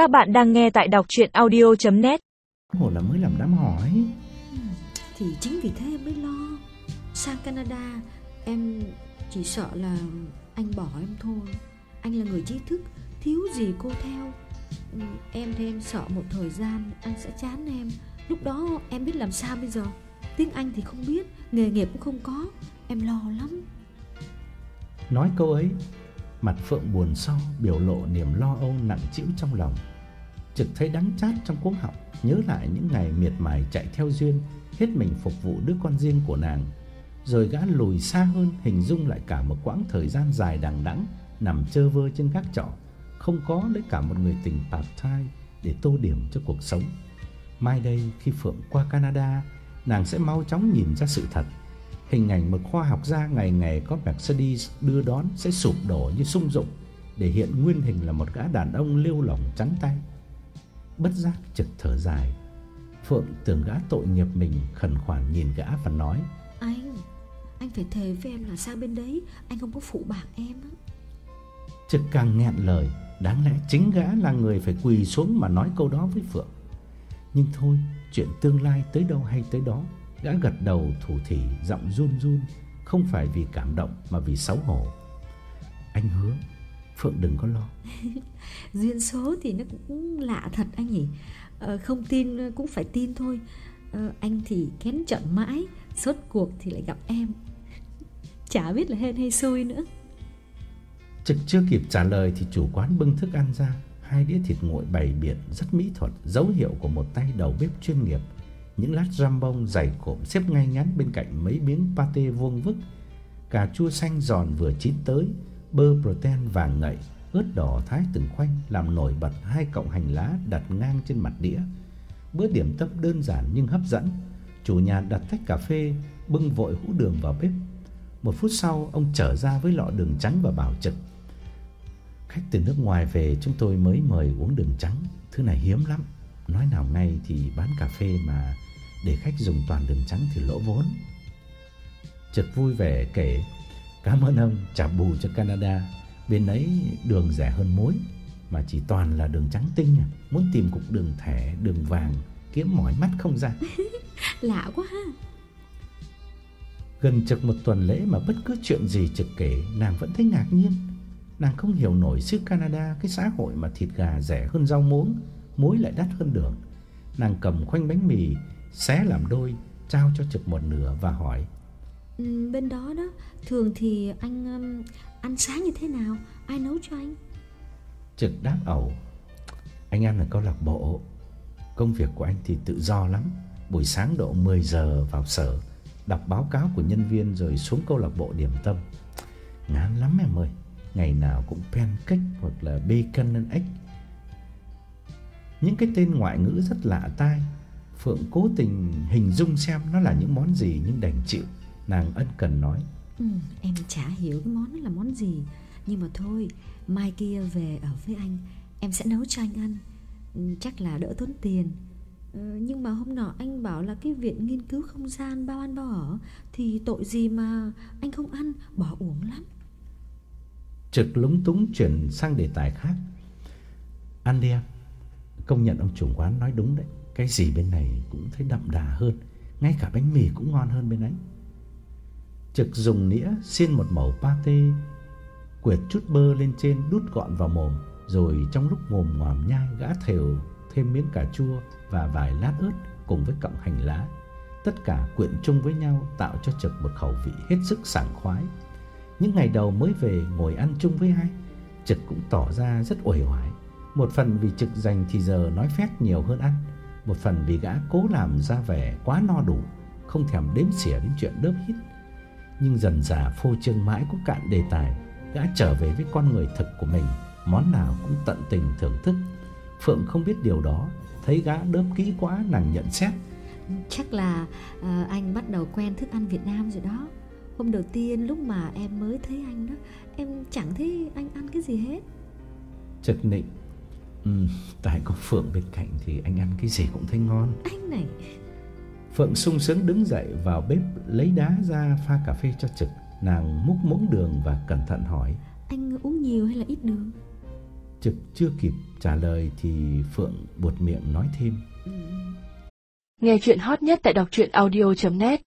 Các bạn đang nghe tại đọc chuyện audio.net Hồ là mới làm đám hỏi. Thì chính vì thế em mới lo. Sang Canada Em chỉ sợ là anh bỏ em thôi. Anh là người trí thức Thiếu gì cô theo. Ừ, Em thì em sợ một thời gian Anh sẽ chán em. Lúc đó em biết làm sao bây giờ? Tiếng Anh thì không biết Nghề nghiệp cũng không có. Em lo lắm. Nói câu ấy Mặt Phượng buồn so Biểu lộ niềm lo âu nặng trĩu trong lòng. Trực thấy đắng chát trong cuống họng, Nhớ lại những ngày miệt mài chạy theo Duyên, Hết mình phục vụ đứa con riêng của nàng. Rồi gã lùi xa hơn, Hình dung lại cả một quãng thời gian dài đằng đẵng Nằm chơ vơ trên gác trọ, Không có lấy cả một người tình part-time Để tô điểm cho cuộc sống. Mai đây khi Phượng qua Canada, Nàng sẽ mau chóng nhìn ra sự thật. Hình ảnh một khoa học gia ngày ngày có Mercedes đưa đón sẽ sụp đổ như sung dụng để hiện nguyên hình là một gã đàn ông liêu lỏng trắng tay. Bất giác trực thở dài, Phượng tưởng gã tội nghiệp mình khẩn khoản nhìn gã và nói: Anh Anh phải thề với em là sao bên đấy Anh không có phụ bạc em á Trực càng nghẹn lời, đáng lẽ chính gã là người phải quỳ xuống mà nói câu đó với Phượng. Nhưng thôi, chuyện tương lai tới đâu hay tới đó, gã gật đầu thủ thỉ giọng run run, không phải vì cảm động mà vì xấu hổ. Anh hứa, Phượng đừng có lo. Duyên số thì nó cũng lạ thật anh nhỉ ờ, Không tin cũng phải tin thôi ờ, Anh thì kén chọn mãi Sốt cuộc thì lại gặp em Chả biết là hên hay xui nữa Trực chưa kịp trả lời thì chủ quán bưng thức ăn ra, hai đĩa thịt nguội bày biện rất mỹ thuật, dấu hiệu của một tay đầu bếp chuyên nghiệp. Những lát răm bông dày cộm xếp ngay ngắn bên cạnh mấy miếng pate vuông vức, cà chua xanh giòn vừa chín tới, bơ protein vàng ngậy, ớt đỏ thái từng khoanh làm nổi bật hai cọng hành lá đặt ngang trên mặt đĩa. Bữa điểm tâm đơn giản nhưng hấp dẫn. Chủ nhà đặt tách cà phê, bưng vội hũ đường vào bếp. Một phút sau, ông trở ra với lọ đường trắng và bảo Trực Khách từ nước ngoài về chúng tôi mới mời uống đường trắng, thứ này hiếm lắm. Nói nào ngay thì bán cà phê mà để khách dùng toàn đường trắng thì lỗ vốn. Trực vui vẻ kể, cảm ơn ông trả bù cho Canada, bên ấy đường rẻ hơn muối mà chỉ toàn là đường trắng tinh à. Muốn tìm cục đường thẻ, đường vàng kiếm mỏi mắt không ra. Lạ quá ha Gần trực một tuần lễ mà bất cứ chuyện gì trực kể nàng vẫn thấy ngạc nhiên. Nàng không hiểu nổi xứ Canada cái xã hội mà thịt gà rẻ hơn rau muống, muối lại đắt hơn đường. Nàng cầm khoanh bánh mì, xé làm đôi, trao cho trực một nửa và hỏi: ừ, Bên đó đó Thường thì anh um, ăn sáng như thế nào Ai nấu cho anh Trực đáp ẩu: "Anh ăn ở câu lạc bộ. Công việc của anh thì tự do lắm. Buổi sáng độ 10 giờ vào sở, đọc báo cáo của nhân viên rồi xuống câu lạc bộ điểm tâm. Ngán lắm em ơi." ngày nào cũng pancake hoặc là bacon and egg. Những cái tên ngoại ngữ rất lạ tai. Phượng cố tình hình dung xem nó là những món gì nhưng đành chịu. Nàng ân cần nói: ừ, Em chả hiểu cái món đó là món gì Nhưng mà thôi Mai kia về ở với anh Em sẽ nấu cho anh ăn ừ, Chắc là đỡ tốn tiền ừ, Nhưng mà hôm nọ anh bảo là cái viện nghiên cứu không gian bao ăn bao ở Thì tội gì mà anh không ăn Bỏ uổng lắm Trực lúng túng chuyển sang đề tài khác. Ăn đi em. Công nhận ông chủ quán nói đúng đấy. Cái gì bên này cũng thấy đậm đà hơn, ngay cả bánh mì cũng ngon hơn bên ấy. Trực dùng nĩa xiên một mẩu pate, quệt chút bơ lên trên đút gọn vào mồm, rồi trong lúc mồm ngoàm nhai gã thều thêm miếng cà chua và vài lát ớt cùng với cọng hành lá. Tất cả quyện chung với nhau tạo cho Trực một khẩu vị hết sức sảng khoái. Những ngày đầu mới về ngồi ăn chung với hai, Trực cũng tỏ ra rất uể oải. Một phần vì Trực dành thì giờ nói phét nhiều hơn ăn, một phần vì gã cố làm ra vẻ quá no đủ, không thèm đếm xỉa đến chuyện đớp hít. Nhưng dần dà phô trương mãi cũng cạn đề tài, gã trở về với con người thực của mình, món nào cũng tận tình thưởng thức. Phượng không biết điều đó, thấy gã đớp kỹ quá nàng nhận xét. Chắc là uh, anh bắt đầu quen thức ăn Việt Nam rồi đó Hôm đầu tiên lúc mà em mới thấy anh đó Em chẳng thấy anh ăn cái gì hết Trực nịnh ừ, Tại có Phượng bên cạnh thì anh ăn cái gì cũng thấy ngon. Anh này. Phượng sung sướng đứng dậy vào bếp Lấy đá ra pha cà phê cho Trực. Nàng múc muỗng đường và cẩn thận hỏi. Anh uống nhiều hay là ít đường? Trực chưa kịp trả lời thì Phượng buột miệng nói thêm. ừ. Nghe chuyện hot nhất tại đọc truyện audio.net